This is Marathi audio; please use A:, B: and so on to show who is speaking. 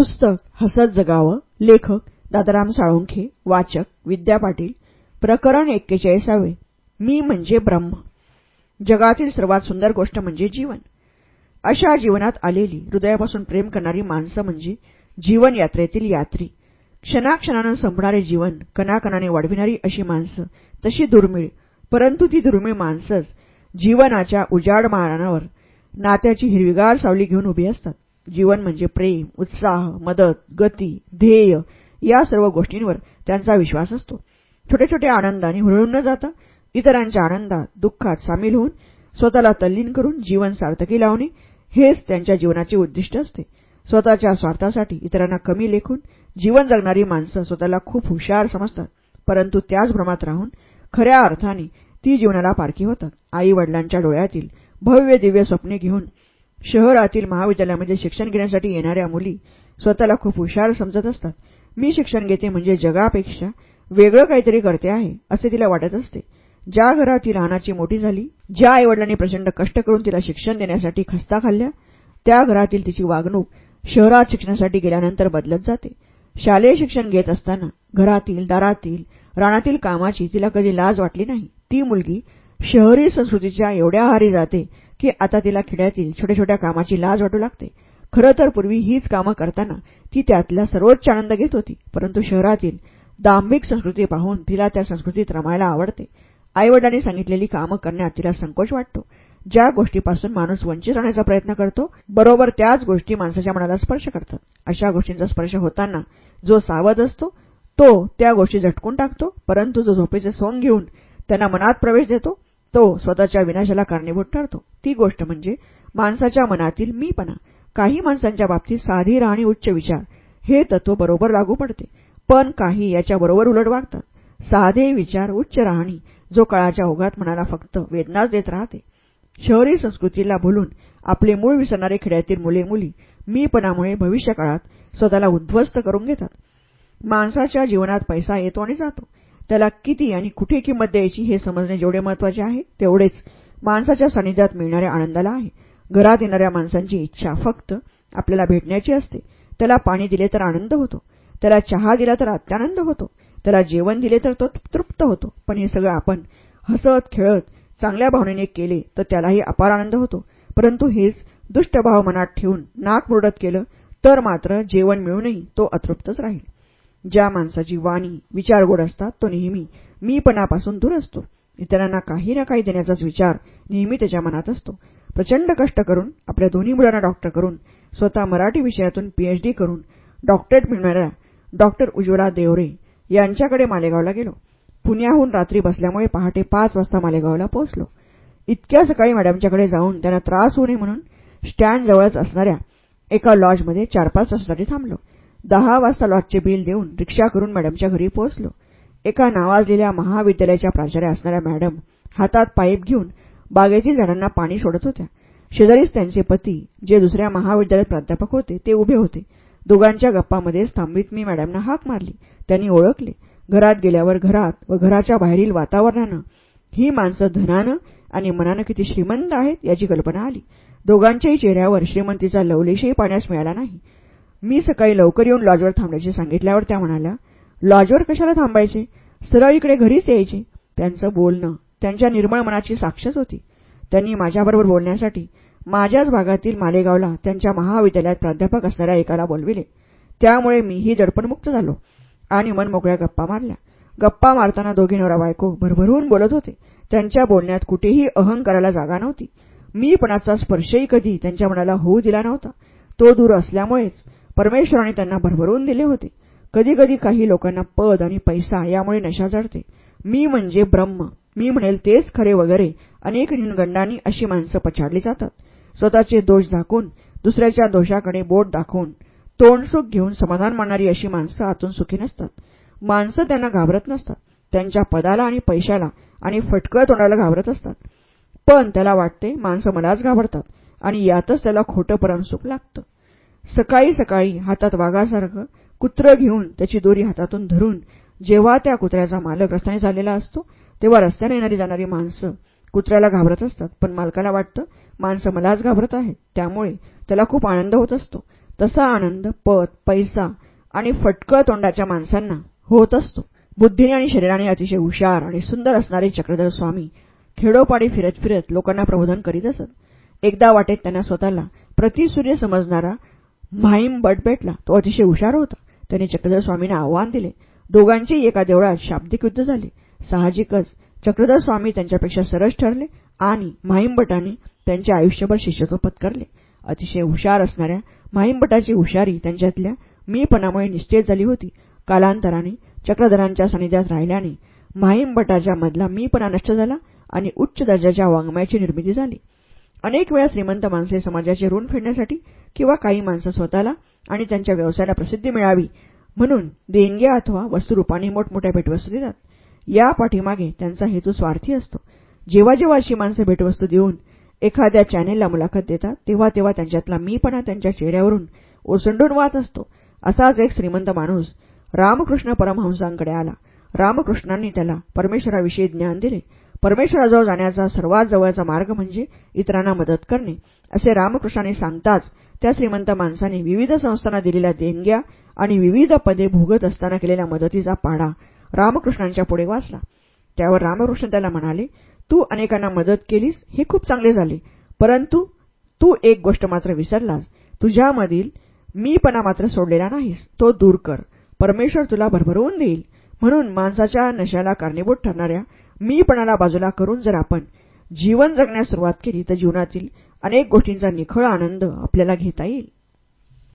A: पुस्तक हसत जगावं लेखक दादाराम साळुंखे वाचक विद्या पाटील प्रकरण एक्केचाळीसावे. मी म्हणजे ब्रह्म. जगातील सर्वात सुंदर गोष्ट म्हणजे जीवन. अशा जीवनात आलेली हृदयापासून प्रेम करणारी माणसं म्हणजे जीवन यात्रेतील यात्री. क्षणाक्षणानं संपणारे जीवन कणाकणाने वाढविणारी अशी माणसं तशी दुर्मिळ परंतु ती दुर्मिळ माणसंच जीवनाच्या उजाड मानावर नात्याची हिरवीगार सावली घेऊन उभी असतात. जीवन म्हणजे प्रेम उत्साह मदत गती ध्येय या सर्व गोष्टींवर त्यांचा विश्वास असतो. छोट्या छोट्या आनंदाने हुरळून न जाता इतरांच्या आनंदात दुःखात सामील होऊन स्वतःला तल्लीन करून जीवन सार्थकी लावणे हेच त्यांच्या जीवनाचे उद्दिष्ट असते. स्वतःच्या स्वार्थासाठी इतरांना कमी लेखून जीवन जगणारी माणसं स्वतःला खूप हुशार समजतात परंतु त्याच भ्रमात राहून खऱ्या अर्थाने ती जीवनाला पारखी होतात. आई वडिलांच्या डोळ्यातील भव्य दिव्य स्वप्ने घेऊन शहरातील महाविद्यालयामध्ये शिक्षण घेण्यासाठी येणाऱ्या मुली स्वतःला खूप हुशार समजत असतात. मी शिक्षण घेते म्हणजे जगापेक्षा वेगळं काहीतरी करते आहे असे तिला वाटत असते. ज्या घरात ती लहानाची मोठी झाली ज्या आईवडिलांनी प्रचंड कष्ट करून तिला शिक्षण देण्यासाठी खस्ता खाल्ल्या त्या घरातील तिची वागणूक शहरात शिक्षणासाठी गेल्यानंतर बदलत जाते. शालेय शिक्षण घेत असताना घरातील दारातील रानातील कामाची तिला कधी लाज वाटली नाही. ती मुलगी शहरी संस्कृतीच्या एवढ्या आहारी जाते की आता तिला खेड्यातील छोट्या छोट्या कामाची लाज वाटू लागते. खरं तर पूर्वी हीच कामं करताना ती त्यातला सर्वोच्च आनंद घेत होती परंतु शहरातील दांभिक संस्कृती पाहून तिला त्या संस्कृतीत रमायला आवडते. आईवडिलांनी सांगितलेली कामं करण्यात तिला संकोच वाटतो. ज्या गोष्टीपासून माणूस वंचित राहण्याचा प्रयत्न करतो बरोबर त्याच गोष्टी माणसाच्या मनाला स्पर्श करतात. अशा गोष्टींचा स्पर्श होताना जो सावध असतो तो त्या गोष्टी झटकून टाकतो परंतु जो झोपेचे सोंग घेऊन त्यांना मनात प्रवेश देतो तो स्वतःच्या विनाशाला कारणीभूत ठरतो. ती गोष्ट म्हणजे माणसाच्या मनातील मीपणा. काही माणसांच्या बाबतीत साधी राहणी उच्च विचार. हे तत्व बरोबर लागू पडते. पण काही याच्याबरोबर उलट वागतात. साधे विचार उच्च राहणी जो काळाच्या ओघात मनाला फक्त वेदनाच देत राहते. शहरी संस्कृतीला भुलून आपले मूळ विसरणारे खेड्यातील मुले मुली मीपणामुळे भविष्यकाळात स्वतःला उद्ध्वस्त करून घेतात. माणसाच्या जीवनात पैसा येतो आणि जातो. त्याला किती आणि कुठे किंमत द्यायची हे समजणे जेवढे महत्त्वाचे आहे तेवढेच माणसाच्या सानिध्यात मिळणाऱ्या आनंदाला आहे. घरात येणाऱ्या माणसांची इच्छा फक्त आपल्याला भेटण्याची असते. त्याला पाणी दिले तर आनंद होतो. त्याला चहा दिला तर अत्यानंद होतो. त्याला जेवण दिले तर तो तृप्त होतो. पण हे सगळं आपण हसत खेळत चांगल्या भावनेने केले तर त्यालाही अपार आनंद होतो. परंतु हेच दुष्टभाव मनात ठेवून नाक मुरडत केलं तर मात्र जेवण मिळूनही तो अतृप्तच राहील. ज्या माणसाची वाणी विचार गोड असतात तो नेहमी मीपणापासून दूर असतो. इतरांना काही ना काही देण्याचाच विचार नेहमी त्याच्या मनात असतो. प्रचंड कष्ट करून आपल्या दोन्ही मुलांना डॉक्टर करून स्वतः मराठी विषयातून पीएचडी करून डॉक्टरेट मिळणाऱ्या डॉक्टर उज्ज्वला देवरे यांच्याकडे मालेगावला गेलो. पुण्याहून रात्री बसल्यामुळे पहाटे पाच वाजता मालेगावला पोहोचलो. इतक्या सकाळी मॅडमच्याकडे जाऊन त्यांना त्रास होऊ नये म्हणून स्टँडजवळच असणाऱ्या एका लॉजमध्ये चार पाच तासासाठी थांबलो. दहा वाजता लॉजचे बिल देऊन रिक्षा करून मॅडमच्या घरी पोहोचलो. एका नावाजलेल्या महाविद्यालयाच्या प्राचार्या असणाऱ्या मॅडम हातात पाईप घेऊन बागेतील झाडांना पाणी सोडत होत्या. शेजारीच त्यांचे पती जे दुसऱ्या महाविद्यालयात प्राध्यापक होते ते उभे होते. दोघांच्या गप्पामध्येच थांबीत मी मॅडमना हाक मारली. त्यांनी ओळखले. घरात गेल्यावर घरात व घराच्या बाहेरील वातावरणानं ही माणसं धनानं आणि मनानं किती श्रीमंत आहेत याची कल्पना आली. दोघांच्याही चेहऱ्यावर श्रीमंतीचा लवलेशही पाण्यास मिळाला नाही. मी सकाळी लवकर येऊन लॉजवर थांबल्याचे सांगितल्यावर त्या म्हणाल्या लॉजवर कशाला थांबायचे? सरळ इकडे घरीच यायचे. त्यांचं बोलणं त्यांच्या निर्मळ मनाची साक्षच होती. त्यांनी माझ्याबरोबर बोलण्यासाठी माझ्याच भागातील मालेगावला त्यांच्या महाविद्यालयात प्राध्यापक असणाऱ्या एकाला बोलविले. त्यामुळे मीही दडपणमुक्त झालो आणि मनमोकळ्या गप्पा मारल्या. गप्पा मारताना दोघी नवरा बायको भरभरून बोलत होते. त्यांच्या बोलण्यात कुठेही अहंकाराला जागा नव्हती. मीपणाचा स्पर्शही कधी त्यांच्या मनाला होऊ दिला नव्हता. तो दूर असल्यामुळेच परमेश्वराने त्यांना भरभरून दिले होते. कधी कधी काही लोकांना पद आणि पैसा यामुळे नशा चढते मी म्हणजे ब्रह्म. मी म्हणेल तेच खरे वगैरे. अनेक गंडांनी अशी माणसं पछाडली जातात. स्वतःचे दोष झाकून दुसऱ्याच्या दोषाकडे बोट दाखवून तोंडसुख घेऊन समाधान मानणारी अशी माणसं आतून सुखी नसतात. माणसं त्यांना घाबरत नसतात. त्यांच्या पदाला आणि पैशाला आणि फटकळ तोंडाला घाबरत असतात. पण त्याला वाटते माणसं मलाच घाबरतात आणि यातच त्याला खोटं परमसुख लागतं. सकाळी सकाळी हातात वाघासारखं कुत्रं घेऊन त्याची दोरी हातातून धरून जेव्हा त्या कुत्र्याचा मालक रस्त्याने चाललेला असतो तेव्हा रस्त्याने येणारी जाणारी माणसं कुत्र्याला घाबरत असतात. पण मालकाला वाटतं माणसं मलाच घाबरत आहेत. त्यामुळे त्याला खूप आनंद होत असतो. तसा आनंद पद पैसा आणि फटकं तोंडाच्या माणसांना होत असतो. बुद्धीने आणि शरीराने अतिशय हुशार आणि सुंदर असणारे चक्रधर स्वामी खेडोपाडी फिरत फिरत लोकांना प्रबोधन करीत असत. एकदा वाटेत त्यांना स्वतःला प्रतिसूर्य समजणारा म्हाईम बट भेटला. तो अतिशय हुशार होता. त्यांनी चक्रधर स्वामींना आव्हान दिले. दोघांची एका देवळात शाब्दिक युद्ध झाले. साहजिकच चक्रधर स्वामी त्यांच्यापेक्षा सरस ठरले आणि माहीमभटांनी त्यांचे आयुष्यभर शिष्यत्व पत्करले. अतिशय हुशार असणाऱ्या माहीमभटाची हुशारी त्यांच्यातल्या मीपणामुळे निश्चित झाली होती. कालांतराने चक्रधरांच्या सानिध्यात राहिल्याने माहीमभटाच्या मधला मीपणा नष्ट झाला आणि उच्च दर्जाच्या वाङ्मयाची निर्मिती झाली. अनेक वेळा श्रीमंत माणसे समाजाचे ऋण फेडण्यासाठी किंवा काही माणसं स्वतःला आणि त्यांच्या व्यवसायाला प्रसिद्धी मिळावी. म्हणून देणग्या अथवा वस्तुरूपाने मोठमोठ्या भेटवस्तू देतात. या पाठीमागे त्यांचा हेतू स्वार्थी असतो. जेव्हा जेव्हा अशी माणसं भेटवस्तू देऊन एखाद्या चॅनेलला मुलाखत देतात तेव्हा तेव्हा त्यांच्यातला मीपणा त्यांच्या चेहऱ्यावरून ओसंडून वाहत असतो. असाच एक श्रीमंत माणूस रामकृष्ण परमहंसांकडे आला. रामकृष्णांनी त्याला परमेश्वराविषयी ज्ञान दिले. परमेश्वराजवळ जाण्याचा सर्वात जवळचा मार्ग म्हणजे इतरांना मदत करणे. असे रामकृष्णांनी सांगताच त्या श्रीमंत माणसाने विविध संस्थांना दिलेल्या देणग्या आणि विविध पदे भोगत असताना केलेल्या मदतीचा पाडा रामकृष्णांच्या पुढे वाचला. त्यावर रामकृष्ण त्याला म्हणाले तू अनेकांना मदत केलीस हे खूप चांगले झाले. परंतु तू एक गोष्ट मात्र विसरलास. तुझ्यामधील मीपणा मात्र सोडलेला नाहीस. तो दूर कर. परमेश्वर तुला भरभरवून देईल. म्हणून माणसाच्या नशाला कारणीभूत ठरणाऱ्या मीपणाला बाजूला करून जर आपण जीवन जगण्यास सुरुवात केली तर जीवनातील अनेक गोष्टींचा निखळ आनंद आपल्याला घेता येईल.